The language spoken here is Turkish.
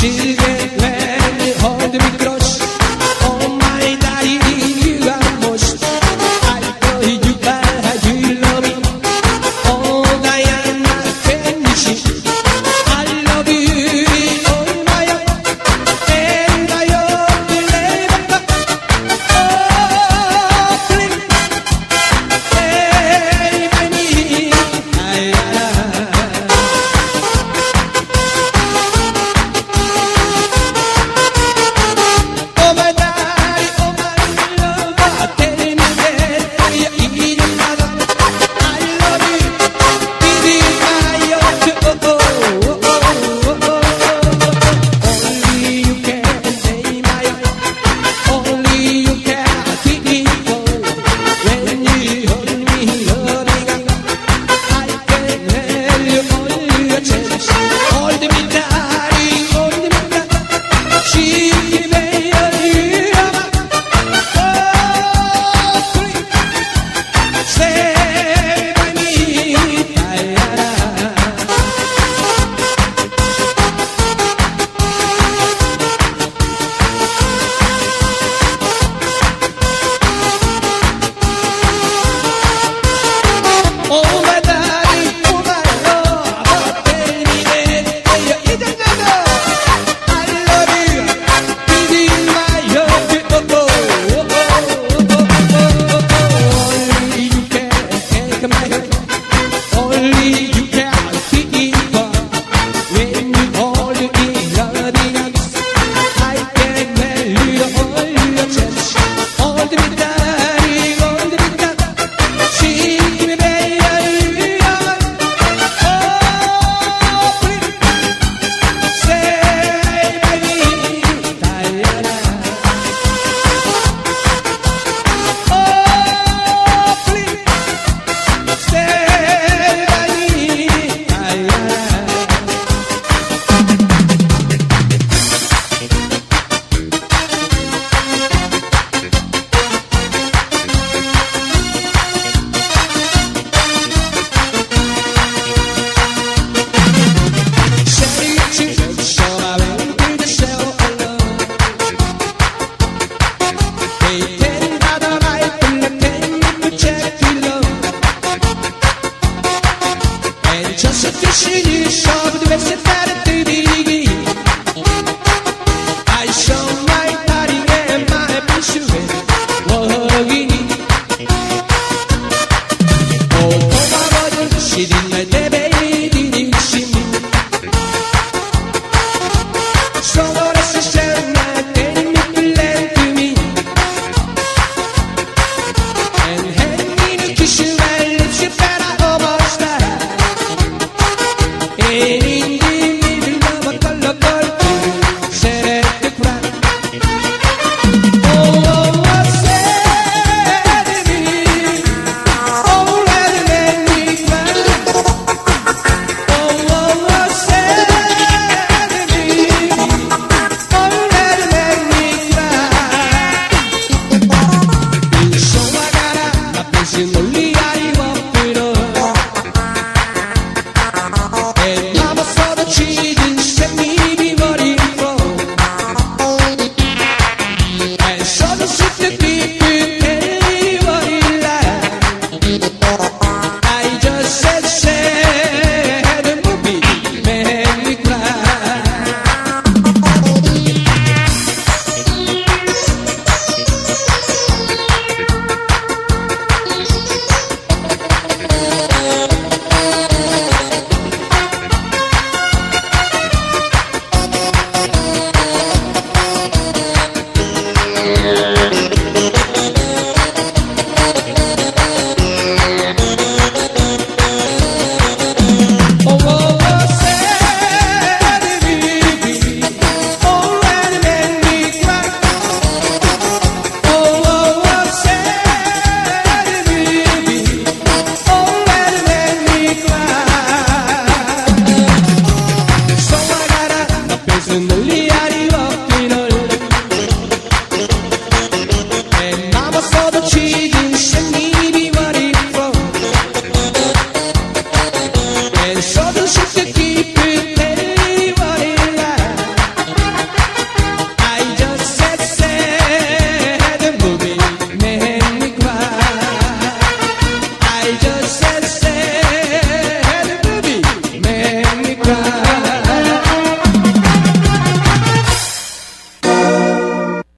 şirketler Hadi bir Que Chile, choro de universitário. Senin